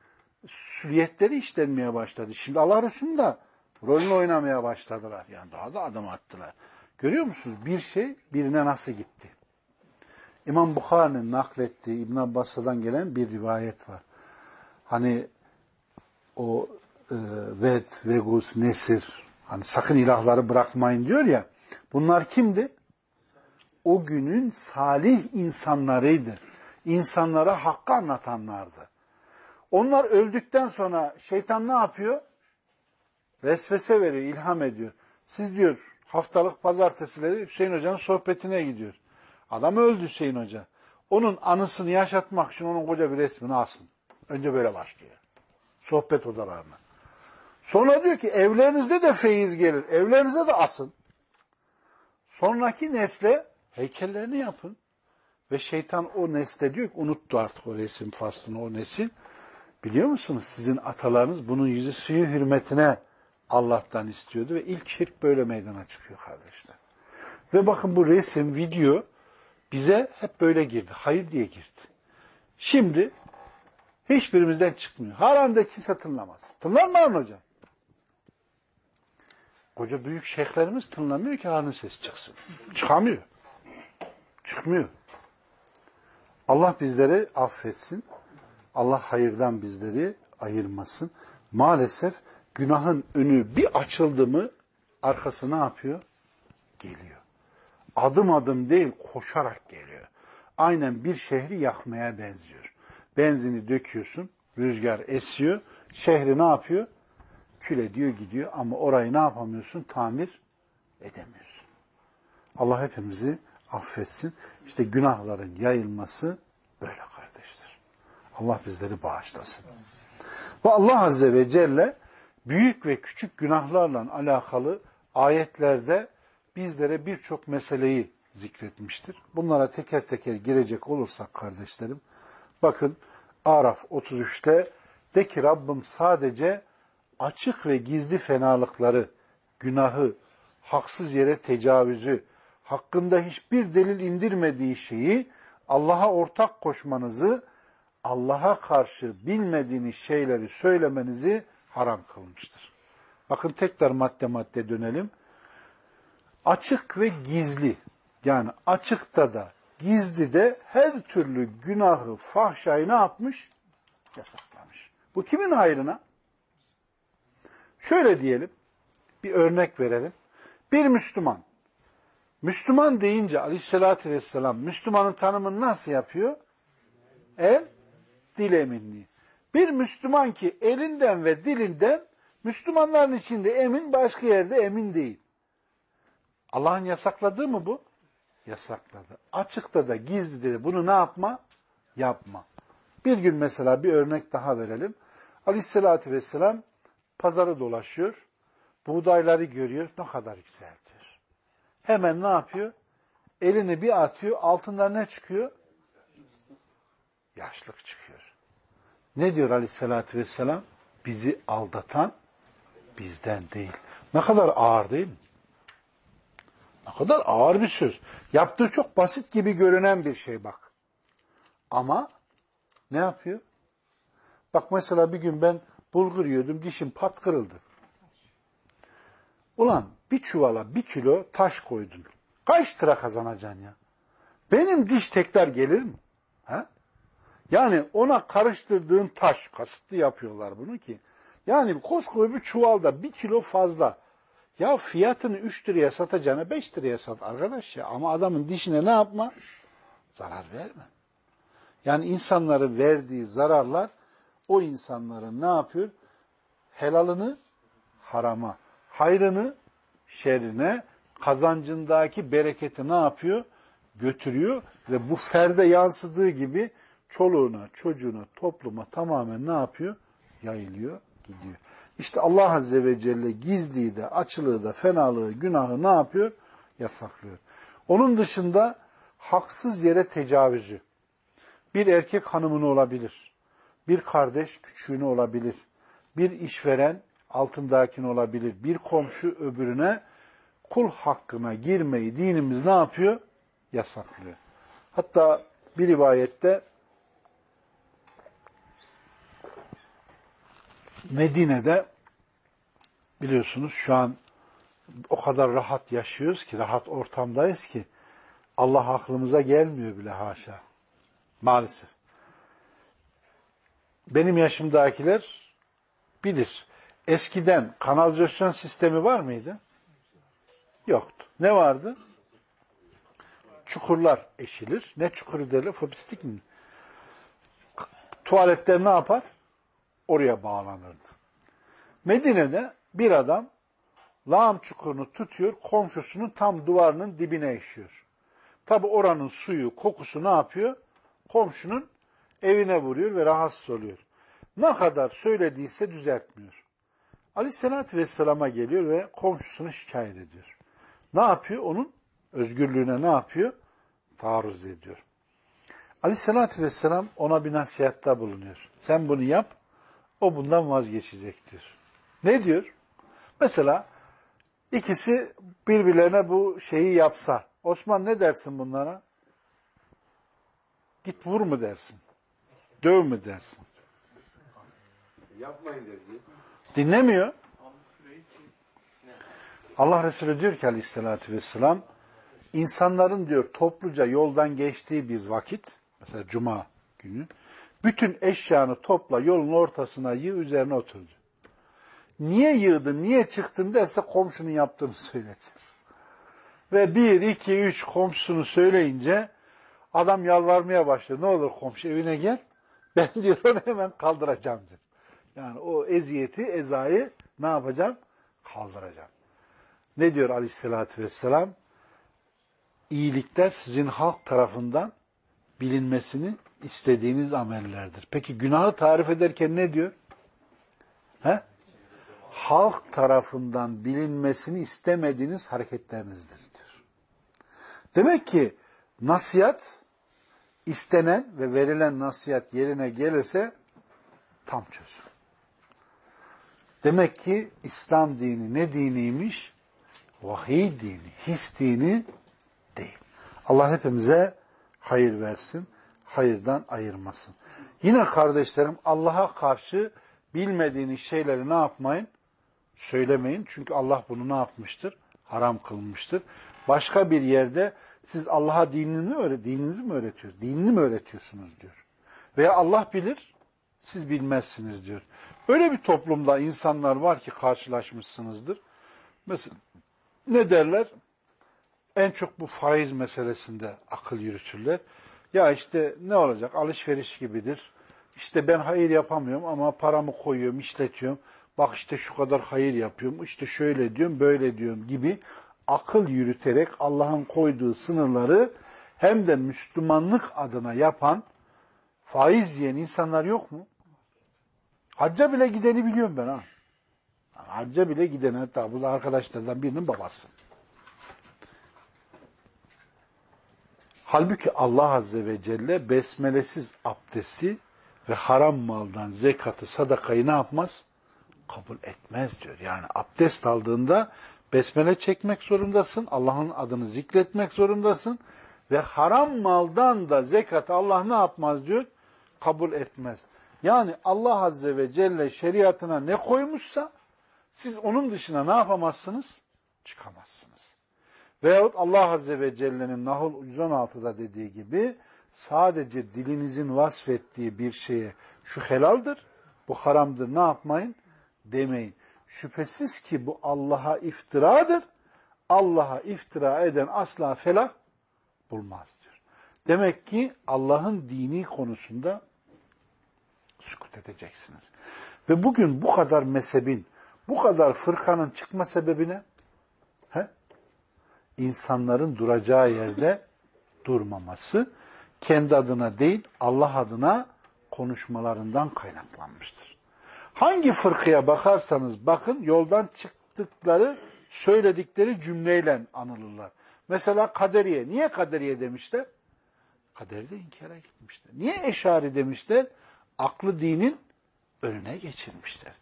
Speaker 1: süriyetleri işlenmeye başladı. Şimdi Allah Resulü de rolünü oynamaya başladılar. Yani daha da adım attılar. Görüyor musunuz? Bir şey birine nasıl gitti? İmam Bukhari'nin naklettiği İbn Abbas'tan gelen bir rivayet var. Hani o e, Ved, Vegus, Nesir hani sakın ilahları bırakmayın diyor ya. Bunlar kimdi? O günün salih insanlarıydı. İnsanlara hakkı anlatanlardı. Onlar öldükten sonra şeytan ne yapıyor? Vesvese veriyor, ilham ediyor. Siz diyor haftalık pazartesileri Hüseyin Hoca'nın sohbetine gidiyor. Adam öldü Hüseyin Hoca. Onun anısını yaşatmak için onun koca bir resmini alsın. Önce böyle başlıyor. Sohbet odalarına. Sonra diyor ki evlerinizde de feyiz gelir. Evlerinizde de asın. Sonraki nesle heykellerini yapın. Ve şeytan o nesle diyor ki unuttu artık o resim faslını o nesil. Biliyor musunuz sizin atalarınız bunun yüzü suyu hürmetine Allah'tan istiyordu ve ilk şirk böyle meydana çıkıyor kardeşler. Ve bakın bu resim, video bize hep böyle girdi. Hayır diye girdi. Şimdi hiçbirimizden çıkmıyor. Haranda kimse tınlamaz. Tınlar mı Harun Hocam? Koca büyük şeyhlerimiz tınlamıyor ki Harun sesi çıksın. Çıkamıyor. Çıkmıyor. Allah bizleri affetsin. Allah hayırdan bizleri ayırmasın. Maalesef günahın önü bir açıldı mı arkası ne yapıyor? Geliyor. Adım adım değil koşarak geliyor. Aynen bir şehri yakmaya benziyor. Benzini döküyorsun, rüzgar esiyor, şehri ne yapıyor? Kül ediyor gidiyor ama orayı ne yapamıyorsun? Tamir edemiyorsun. Allah hepimizi affetsin. İşte günahların yayılması böyle kardeşler. Allah bizleri bağışlasın. Ve Allah Azze ve Celle büyük ve küçük günahlarla alakalı ayetlerde bizlere birçok meseleyi zikretmiştir. Bunlara teker teker girecek olursak kardeşlerim, bakın Araf 33'te de ki Rabbim sadece açık ve gizli fenalıkları, günahı, haksız yere tecavüzü, hakkında hiçbir delil indirmediği şeyi Allah'a ortak koşmanızı, Allah'a karşı bilmediğiniz şeyleri söylemenizi haram kılmıştır. Bakın tekrar madde madde dönelim. Açık ve gizli, yani açıkta da gizli de her türlü günahı, fahşayı ne yapmış? Yasaklamış. Bu kimin hayrına? Şöyle diyelim, bir örnek verelim. Bir Müslüman, Müslüman deyince aleyhissalatü vesselam Müslümanın tanımını nasıl yapıyor? El, dil eminliği. Bir Müslüman ki elinden ve dilinden Müslümanların içinde emin, başka yerde emin değil. Allah'ın yasakladığı mı bu? Yasakladı. Açıkta da gizlide de bunu ne yapma? Yapma. Bir gün mesela bir örnek daha verelim. Aleyhissalatü vesselam pazarı dolaşıyor. Buğdayları görüyor. Ne kadar güzel diyor. Hemen ne yapıyor? Elini bir atıyor. Altından ne çıkıyor? Yaşlık çıkıyor. Ne diyor aleyhissalatü vesselam? Bizi aldatan bizden değil. Ne kadar ağır değil mi? Ne kadar ağır bir söz. Yaptığı çok basit gibi görünen bir şey bak. Ama ne yapıyor? Bak mesela bir gün ben bulgur yiyordum, dişim pat kırıldı. Ulan bir çuvala bir kilo taş koydun. Kaç lira kazanacaksın ya? Benim diş tekrar gelir mi? Ha? Yani ona karıştırdığın taş, kasıtlı yapıyorlar bunu ki. Yani koskoca bir çuvalda bir kilo fazla. Ya fiyatını 3 liraya satacağına 5 liraya sat arkadaş ya. Ama adamın dişine ne yapma? Zarar verme. Yani insanların verdiği zararlar o insanların ne yapıyor? Helalını harama, hayrını şerine, kazancındaki bereketi ne yapıyor? Götürüyor ve bu ferde yansıdığı gibi çoluğuna, çocuğuna, topluma tamamen ne yapıyor? Yayılıyor, gidiyor. İşte Allah Azze ve Celle gizliyi de, açılığı da, fenalığı, günahı ne yapıyor? Yasaklıyor. Onun dışında haksız yere tecavüzü. Bir erkek hanımını olabilir. Bir kardeş küçüğünü olabilir. Bir işveren altındakini olabilir. Bir komşu öbürüne kul hakkına girmeyi dinimiz ne yapıyor? Yasaklıyor. Hatta bir rivayette Medine'de biliyorsunuz şu an o kadar rahat yaşıyoruz ki, rahat ortamdayız ki Allah aklımıza gelmiyor bile haşa. Maalesef. Benim yaşımdakiler bilir. Eskiden kanalizasyon sistemi var mıydı? Yoktu. Ne vardı? Çukurlar eşilir. Ne çukuru derler? Fobistik mi? Tuvaletler ne yapar? Oraya bağlanırdı. Medine'de bir adam lağım çukurunu tutuyor, komşusunun tam duvarının dibine işiyor. Tabi oranın suyu, kokusu ne yapıyor? Komşunun evine vuruyor ve rahatsız oluyor. Ne kadar söylediyse düzeltmiyor. Aleyhisselatü Vesselam'a geliyor ve komşusunu şikayet ediyor. Ne yapıyor? Onun özgürlüğüne ne yapıyor? Taarruz ediyor. Aleyhisselatü Vesselam ona bir nasihatta bulunuyor. Sen bunu yap, o bundan vazgeçecektir. Ne diyor? Mesela ikisi birbirlerine bu şeyi yapsa, Osman ne dersin bunlara? Git vur mu dersin? Döv mü dersin?
Speaker 2: Yapmayın dedi.
Speaker 1: Dinlemiyor. Allah Resulü diyor ki aleyhissalatü vesselam, insanların diyor topluca yoldan geçtiği bir vakit, mesela cuma günü, Bütün eşyanı topla yolun ortasına yığ üzerine oturdu. Niye yığdın, niye çıktın derse komşunun yaptığını söyleyecek. Ve bir, iki, üç komşusunu söyleyince adam yalvarmaya başladı. Ne olur komşu evine gel. Ben diyor onu hemen kaldıracağım diyor. Yani o eziyeti, ezayı ne yapacağım? Kaldıracağım. Ne diyor aleyhissalatü vesselam? İyilikler sizin halk tarafından bilinmesini istediğiniz amellerdir. Peki günahı tarif ederken ne diyor? He? Halk tarafından bilinmesini istemediğiniz hareketlerinizdir diyor. Demek ki nasihat istenen ve verilen nasihat yerine gelirse tam çözüm. Demek ki İslam dini ne diniymiş? Vahiy dini, his dini değil. Allah hepimize hayır versin, hayırdan ayırmasın. Yine kardeşlerim Allah'a karşı bilmediğiniz şeyleri ne yapmayın? Söylemeyin. Çünkü Allah bunu ne yapmıştır? Haram kılmıştır. Başka bir yerde siz Allah'a dinini dininizi mi öğretiyorsunuz? Dinini mi öğretiyorsunuz diyor. Veya Allah bilir, siz bilmezsiniz diyor. Öyle bir toplumda insanlar var ki karşılaşmışsınızdır. Mesela ne derler? En çok bu faiz meselesinde akıl yürütürler. Ya işte ne olacak? Alışveriş gibidir. İşte ben hayır yapamıyorum ama paramı koyuyorum, işletiyorum. Bak işte şu kadar hayır yapıyorum, işte şöyle diyorum, böyle diyorum gibi akıl yürüterek Allah'ın koyduğu sınırları hem de Müslümanlık adına yapan faiz yiyen insanlar yok mu? Hacca bile gideni biliyorum ben ha. Hacca bile giden hatta bu da arkadaşlardan birinin babası. Halbuki Allah Azze ve Celle besmelesiz abdesti ve haram maldan zekatı, sadakayı ne yapmaz? Kabul etmez diyor. Yani abdest aldığında besmele çekmek zorundasın. Allah'ın adını zikretmek zorundasın. Ve haram maldan da zekatı Allah ne yapmaz diyor? Kabul etmez. Yani Allah Azze ve Celle şeriatına ne koymuşsa siz onun dışına ne yapamazsınız? Çıkamazsınız. Veyahut Allah Azze ve Celle'nin Nahl 116'da dediği gibi sadece dilinizin vasfettiği bir şeye şu helaldir, bu haramdır ne yapmayın? Demeyin. Şüphesiz ki bu Allah'a iftiradır. Allah'a iftira eden asla felah bulmaz diyor. Demek ki Allah'ın dini konusunda sükut edeceksiniz. Ve bugün bu kadar mezhebin, bu kadar fırkanın çıkma sebebine? İnsanların duracağı yerde durmaması, kendi adına değil Allah adına konuşmalarından kaynaklanmıştır. Hangi fırkıya bakarsanız bakın yoldan çıktıkları, söyledikleri cümleyle anılırlar. Mesela kaderiye. Niye kaderiye demişler? Kaderi de inkara gitmişler. Niye eşari demişler? Aklı dinin önüne geçirmişler.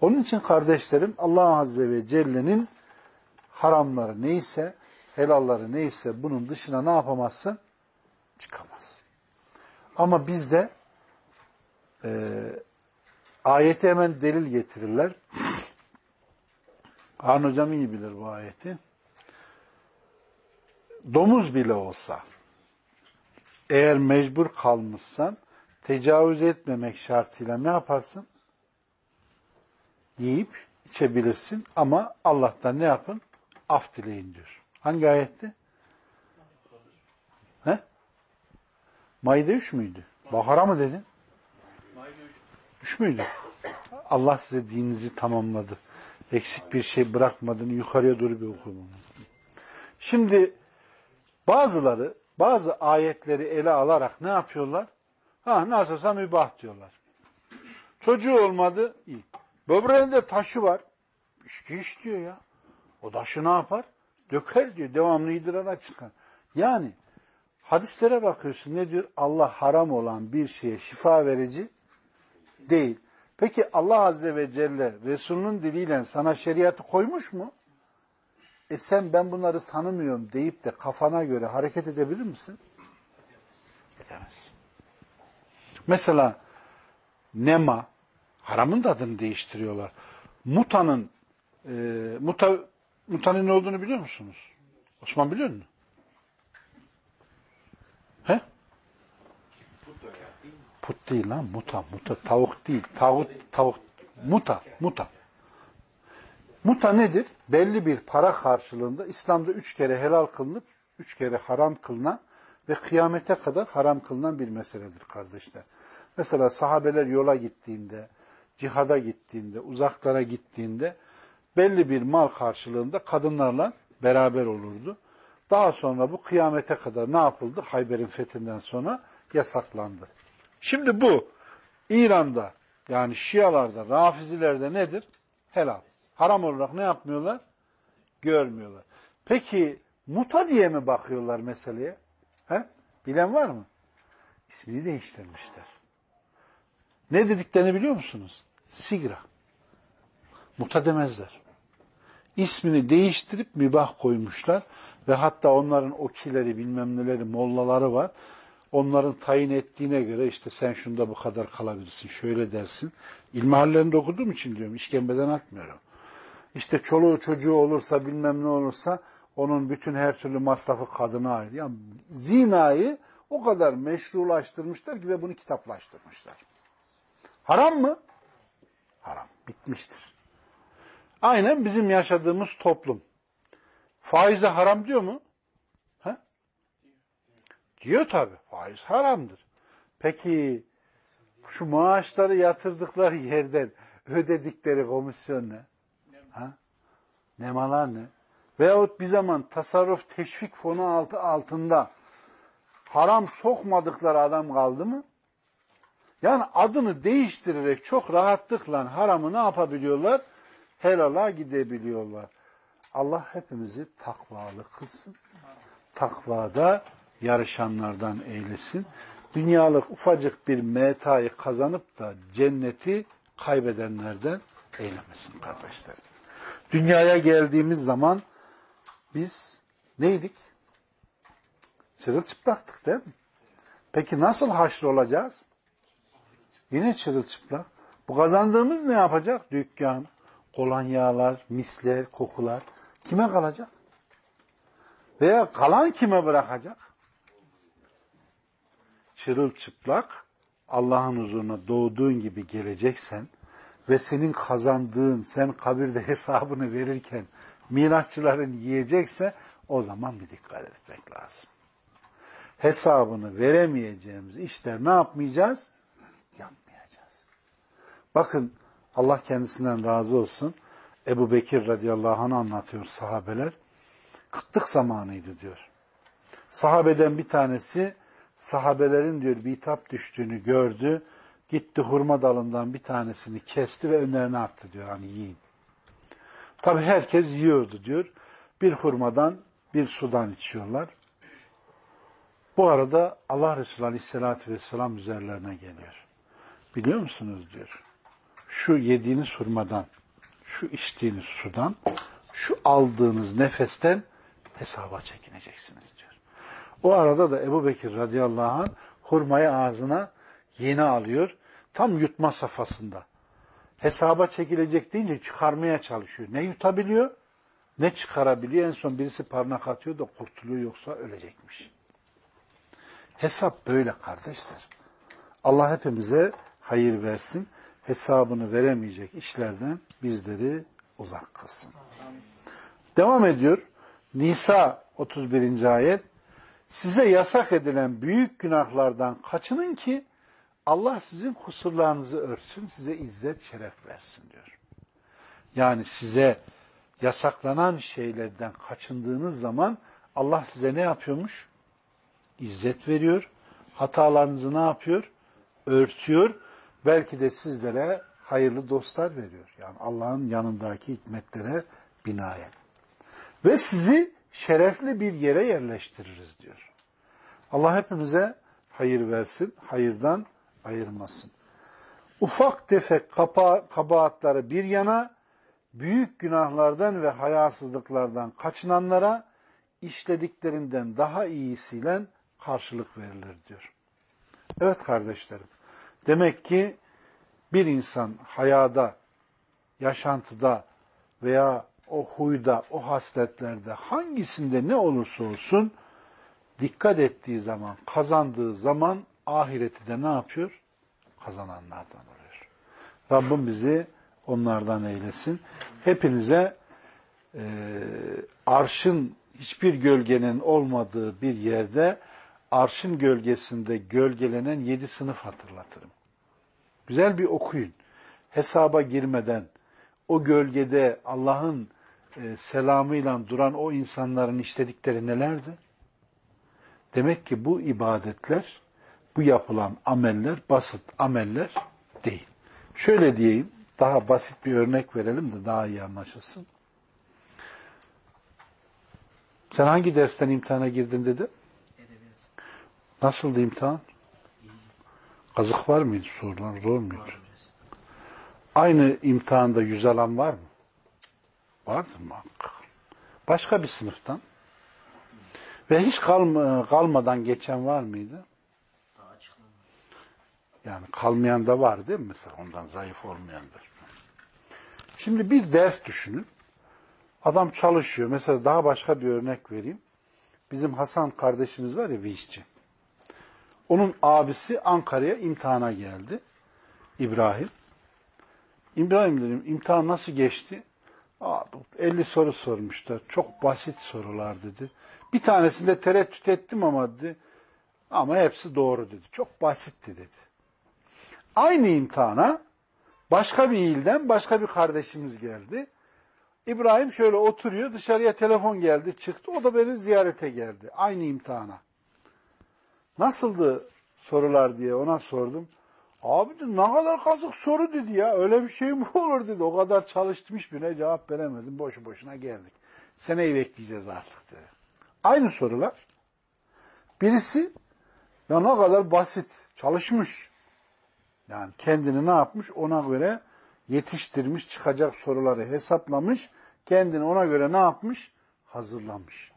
Speaker 1: Onun için kardeşlerim Allah Azze ve Celle'nin haramları neyse, helalları neyse bunun dışına ne yapamazsın? Çıkamaz. Ama bizde e, ayeti hemen delil getirirler. Han hocam iyi bilir bu ayeti. Domuz bile olsa eğer mecbur kalmışsan tecavüz etmemek şartıyla ne yaparsın? Yiyip içebilirsin ama Allah'tan ne yapın? Af dileyin diyor. Hangi ayetti? He? Maide 3 müydü? Bakara mı dedin?
Speaker 2: Maide 3.
Speaker 1: 3 müydü? Allah size dininizi tamamladı. Eksik bir şey bırakmadığını yukarıya doğru bir okuyun. Şimdi bazıları bazı ayetleri ele alarak ne yapıyorlar? Ha nasılsa mübah diyorlar. Çocuğu olmadı, iyi. Böbreğinde taşı var. İçki iç diyor ya. O taşı ne yapar? Döker diyor. Devamlı idrara çıkar. Yani hadislere bakıyorsun ne diyor? Allah haram olan bir şeye şifa verici değil. Peki Allah Azze ve Celle Resulünün diliyle sana şeriatı koymuş mu? E sen ben bunları tanımıyorum deyip de kafana göre hareket edebilir misin? Edemezsin. Mesela nema, haramın da adını değiştiriyorlar. Muta'nın e, muta, mutanın ne olduğunu biliyor musunuz? Osman biliyor musun? He? Put değil lan muta. Muta tavuk değil. Tavuk, tavuk. Muta. Muta. Muta nedir? Belli bir para karşılığında İslam'da üç kere helal kılınıp üç kere haram kılınan ve kıyamete kadar haram kılınan bir meseledir kardeşler. Mesela sahabeler yola gittiğinde, cihada gittiğinde, uzaklara gittiğinde belli bir mal karşılığında kadınlarla beraber olurdu. Daha sonra bu kıyamete kadar ne yapıldı? Hayber'in fethinden sonra yasaklandı. Şimdi bu İran'da yani Şialarda, Rafizilerde nedir? Helal. Haram olarak ne yapmıyorlar? Görmüyorlar. Peki muta diye mi bakıyorlar meseleye? He? Bilen var mı? İsmini değiştirmişler. Ne dediklerini biliyor musunuz? Sigra. Muta demezler. İsmini değiştirip mübah koymuşlar ve hatta onların okileri bilmem neleri mollaları var. Onların tayin ettiğine göre işte sen şunda bu kadar kalabilirsin, şöyle dersin. İlmi hallerinde okuduğum için diyorum, işkembeden atmıyorum. İşte çoluğu çocuğu olursa bilmem ne olursa onun bütün her türlü masrafı kadına ait. Yani zinayı o kadar meşrulaştırmışlar ki ve bunu kitaplaştırmışlar. Haram mı? Haram. Bitmiştir. Aynen bizim yaşadığımız toplum. Faize haram diyor mu? Ha? Diyor tabi. Faiz haramdır. Peki şu maaşları yatırdıkları yerden ödedikleri komisyon ne? Ha? Nemalar ne? Veyahut bir zaman tasarruf teşvik fonu altı altında haram sokmadıkları adam kaldı mı? Yani adını değiştirerek çok rahatlıkla haramı ne yapabiliyorlar? Helala gidebiliyorlar. Allah hepimizi takvalı kılsın. Takvada yarışanlardan eylesin. Dünyalık ufacık bir metayı kazanıp da cenneti kaybedenlerden eylemesin kardeşlerim. Dünyaya geldiğimiz zaman biz neydik? Çırılçıplaktık değil mi? Peki nasıl haşr olacağız? Yine çırılçıplak. Bu kazandığımız ne yapacak? Dükkan, kolonyalar, misler, kokular. Kime kalacak? Veya kalan kime bırakacak? Çırılçıplak Allah'ın huzuruna doğduğun gibi geleceksen ve senin kazandığın, sen kabirde hesabını verirken mirasçıların yiyecekse o zaman bir dikkat etmek lazım. Hesabını veremeyeceğimiz işler ne yapmayacağız? Yapmayacağız. Bakın Allah kendisinden razı olsun. Ebu Bekir radıyallahu anh anlatıyor sahabeler. Kıtlık zamanıydı diyor. Sahabeden bir tanesi sahabelerin diyor bitap düştüğünü gördü. Gitti hurma dalından bir tanesini kesti ve önlerine attı diyor hani yiyin. Tabi herkes yiyordu diyor. Bir hurmadan bir sudan içiyorlar. Bu arada Allah Resulü Aleyhisselatü Vesselam üzerlerine geliyor. Biliyor musunuz diyor. Şu yediğiniz hurmadan, şu içtiğiniz sudan, şu aldığınız nefesten hesaba çekineceksiniz diyor. O arada da Ebu Bekir radıyallahu anh hurmayı ağzına yeni alıyor. Tam yutma safhasında. Hesaba çekilecek deyince çıkarmaya çalışıyor. Ne yutabiliyor ne çıkarabiliyor. En son birisi parmak atıyor da kurtuluyor yoksa ölecekmiş. Hesap böyle kardeşler. Allah hepimize hayır versin. Hesabını veremeyecek işlerden bizleri uzak kılsın. Devam ediyor. Nisa 31. ayet. Size yasak edilen büyük günahlardan kaçının ki Allah sizin kusurlarınızı örtsün, size izzet, şeref versin diyor. Yani size yasaklanan şeylerden kaçındığınız zaman Allah size ne yapıyormuş? İzzet veriyor. Hatalarınızı ne yapıyor? Örtüyor. Belki de sizlere hayırlı dostlar veriyor. Yani Allah'ın yanındaki hikmetlere binaen. Ve sizi şerefli bir yere yerleştiririz diyor. Allah hepimize hayır versin, hayırdan ayırmasın. Ufak tefek kapa, kabahatları bir yana, büyük günahlardan ve hayasızlıklardan kaçınanlara işlediklerinden daha iyisiyle karşılık verilir diyor. Evet kardeşlerim, demek ki bir insan hayada, yaşantıda veya o huyda, o hasletlerde hangisinde ne olursa olsun dikkat ettiği zaman, kazandığı zaman ahireti de ne yapıyor? kazananlardan oluyor. Rabbim bizi onlardan eylesin. Hepinize e, arşın hiçbir gölgenin olmadığı bir yerde arşın gölgesinde gölgelenen yedi sınıf hatırlatırım. Güzel bir okuyun. Hesaba girmeden o gölgede Allah'ın e, selamıyla duran o insanların işledikleri nelerdi? Demek ki bu ibadetler, bu yapılan ameller basit ameller değil. Şöyle diyeyim, daha basit bir örnek verelim de daha iyi anlaşılsın. Sen hangi dersten imtihana girdin dedi? Nasıldı imtihan? Kazık var mıydı? Sorular zor muydu? Aynı imtihanda yüz alan var mı? Vardır muhakkak. Başka bir sınıftan? Ve hiç kalma, kalmadan geçen var mıydı? Yani kalmayan da var değil mi mesela ondan zayıf olmayandır. Şimdi bir ders düşünün. Adam çalışıyor. Mesela daha başka bir örnek vereyim. Bizim Hasan kardeşimiz var ya Vişçi. Onun abisi Ankara'ya imtihana geldi. İbrahim. İbrahim dedim imtihan nasıl geçti? Abi 50 soru sormuşlar. Çok basit sorular dedi. Bir tanesinde tereddüt ettim ama dedi. Ama hepsi doğru dedi. Çok basitti dedi. Aynı imtihana başka bir ilden başka bir kardeşimiz geldi. İbrahim şöyle oturuyor dışarıya telefon geldi çıktı. O da beni ziyarete geldi. Aynı imtihana. Nasıldı sorular diye ona sordum. Abi dedi, ne kadar kazık soru dedi ya. Öyle bir şey mi olur dedi. O kadar çalıştım hiçbirine cevap veremedim. Boşu boşuna geldik. Seneyi bekleyeceğiz artık dedi. Aynı sorular. Birisi ya ne kadar basit çalışmış. Yani kendini ne yapmış ona göre yetiştirmiş, çıkacak soruları hesaplamış, kendini ona göre ne yapmış? Hazırlamış.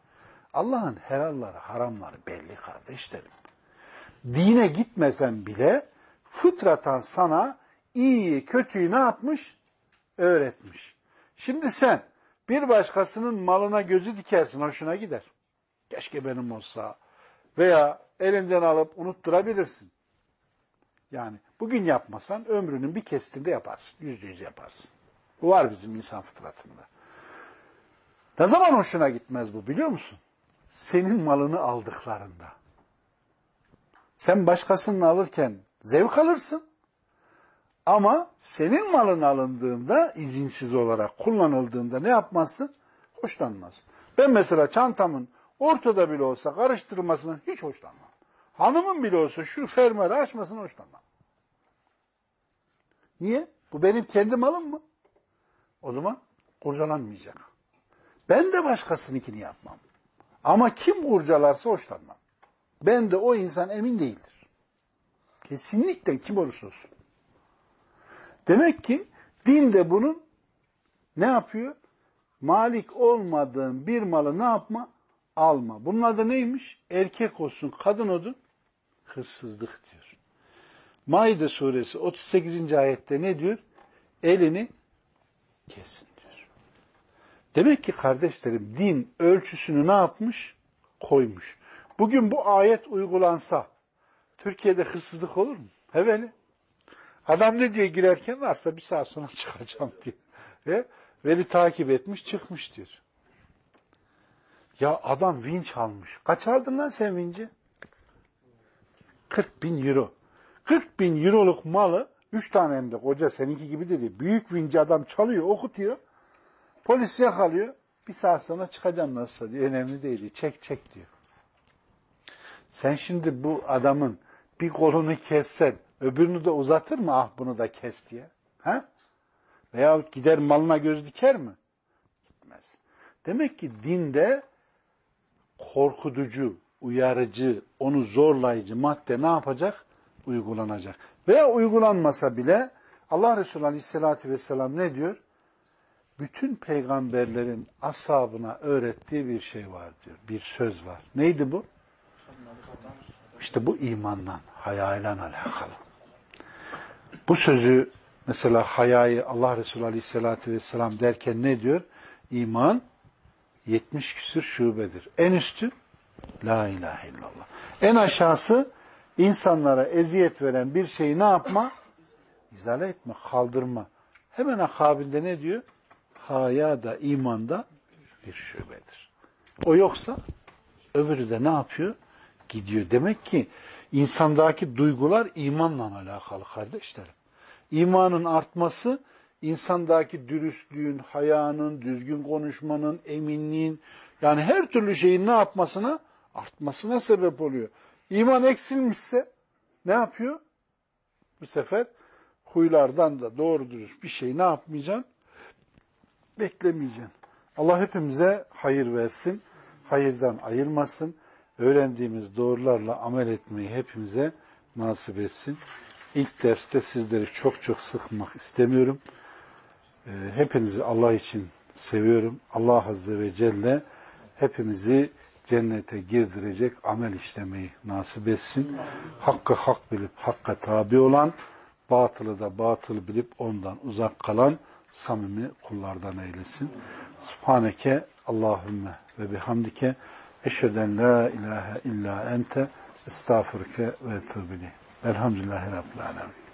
Speaker 1: Allah'ın helalları, haramları belli kardeşlerim. Dine gitmesen bile fıtratan sana iyiyi, kötüyü ne yapmış? Öğretmiş. Şimdi sen bir başkasının malına gözü dikersin, hoşuna gider. Keşke benim olsa. Veya elinden alıp unutturabilirsin. Yani bugün yapmasan ömrünün bir kestinde yaparsın. Yüzde yüz yaparsın. Bu var bizim insan fıtratında. Ne zaman hoşuna gitmez bu biliyor musun? Senin malını aldıklarında. Sen başkasının alırken zevk alırsın. Ama senin malın alındığında izinsiz olarak kullanıldığında ne yapmazsın? Hoşlanmaz. Ben mesela çantamın ortada bile olsa karıştırılmasından hiç hoşlanmam. Hanımın bile olsa şu fermuarı açmasını hoşlanmam. Niye? Bu benim kendi malım mı? O zaman kurcalanmayacak. Ben de başkasınınkini yapmam. Ama kim kurcalarsa hoşlanmam. Ben de o insan emin değildir. Kesinlikle kim olursa olsun. Demek ki din de bunun ne yapıyor? Malik olmadığın bir malı ne yapma? Alma. Bunun adı neymiş? Erkek olsun, kadın olsun, hırsızlık diyor. Maide suresi 38. ayette ne diyor? Elini kesin diyor. Demek ki kardeşlerim din ölçüsünü ne yapmış? Koymuş. Bugün bu ayet uygulansa Türkiye'de hırsızlık olur mu? Heveli. Adam ne diye girerken aslında bir saat sonra çıkacağım diye. Ve veli takip etmiş çıkmış diyor. Ya adam vinç almış. Kaç aldın lan sen vinci? 40 bin euro. 40 bin euroluk malı, 3 tane hem de koca seninki gibi dedi. Büyük vinci adam çalıyor, okutuyor. Polis yakalıyor. Bir saat sonra çıkacağım nasılsa diyor. Önemli değil. Çek çek diyor. Sen şimdi bu adamın bir kolunu kessen, öbürünü de uzatır mı? Ah bunu da kes diye. Ha? Veya gider malına göz diker mi? Gitmez. Demek ki dinde korkutucu, uyarıcı, onu zorlayıcı madde ne yapacak? Uygulanacak. Veya uygulanmasa bile Allah Resulü Aleyhisselatü Vesselam ne diyor? Bütün peygamberlerin ashabına öğrettiği bir şey var diyor. Bir söz var. Neydi bu? İşte bu imanla, hayayla alakalı. Bu sözü mesela hayayı Allah Resulü Aleyhisselatü Vesselam derken ne diyor? İman 70 küsür şubedir. En üstü La ilahe illallah. En aşağısı insanlara eziyet veren bir şeyi ne yapma? İzale etme, kaldırma. Hemen akabinde ne diyor? Haya da imanda bir şubedir. O yoksa öbürü de ne yapıyor? Gidiyor. Demek ki insandaki duygular imanla alakalı kardeşlerim. İmanın artması insandaki dürüstlüğün, hayanın, düzgün konuşmanın, eminliğin yani her türlü şeyin ne yapmasına? Artmasına sebep oluyor. İman eksilmişse ne yapıyor? Bu sefer huylardan da doğru dürüst bir şey ne yapmayacaksın? Beklemeyeceksin. Allah hepimize hayır versin, hayırdan ayırmasın. Öğrendiğimiz doğrularla amel etmeyi hepimize nasip etsin. İlk derste sizleri çok çok sıkmak istemiyorum. Ee, Hepinizi Allah için seviyorum. Allah Azze ve Celle hepimizi cennete girdirecek amel işlemeyi nasip etsin. Hakkı hak bilip hakka tabi olan, batılı da batıl bilip ondan uzak kalan samimi kullardan eylesin. Subhaneke Allahümme ve bihamdike eşheden la ilahe illa ente estağfurke ve etûbü ileyh. Velhamdülillahi Rabbil alemin.